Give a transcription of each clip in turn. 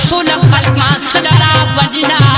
اصول خلک ما سره وجنا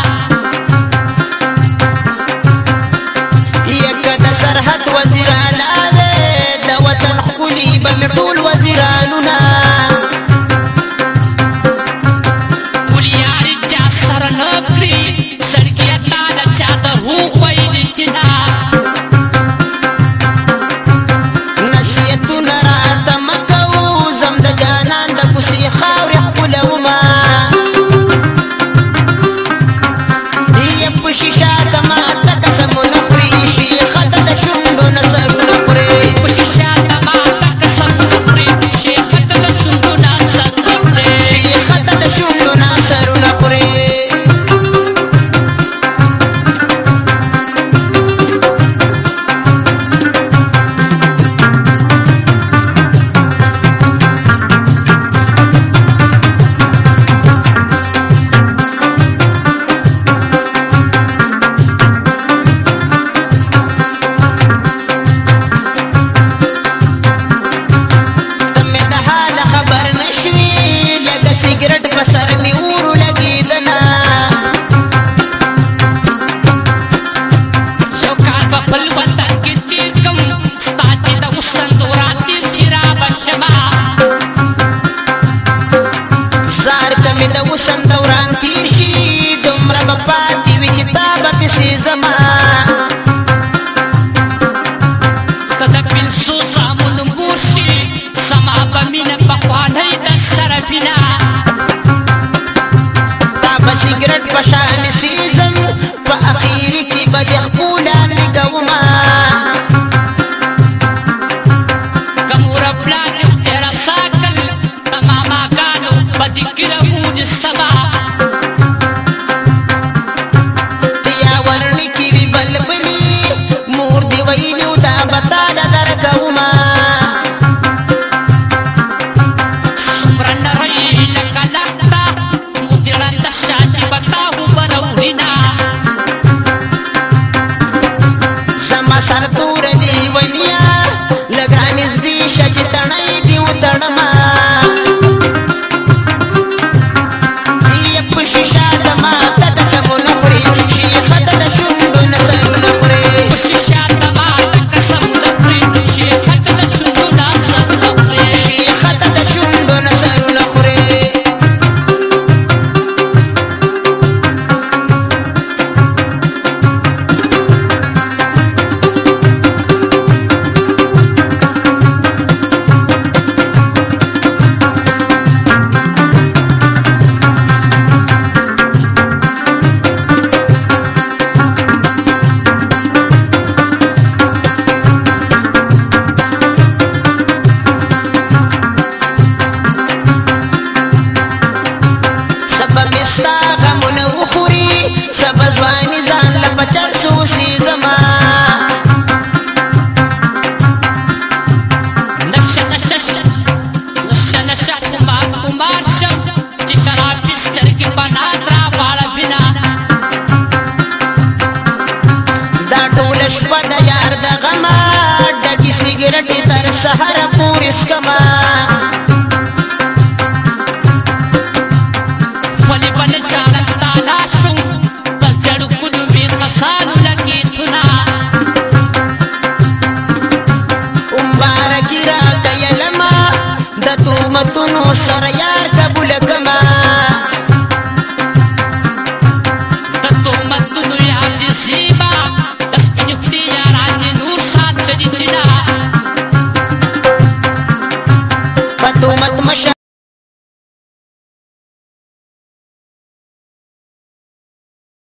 سحر پورې سکما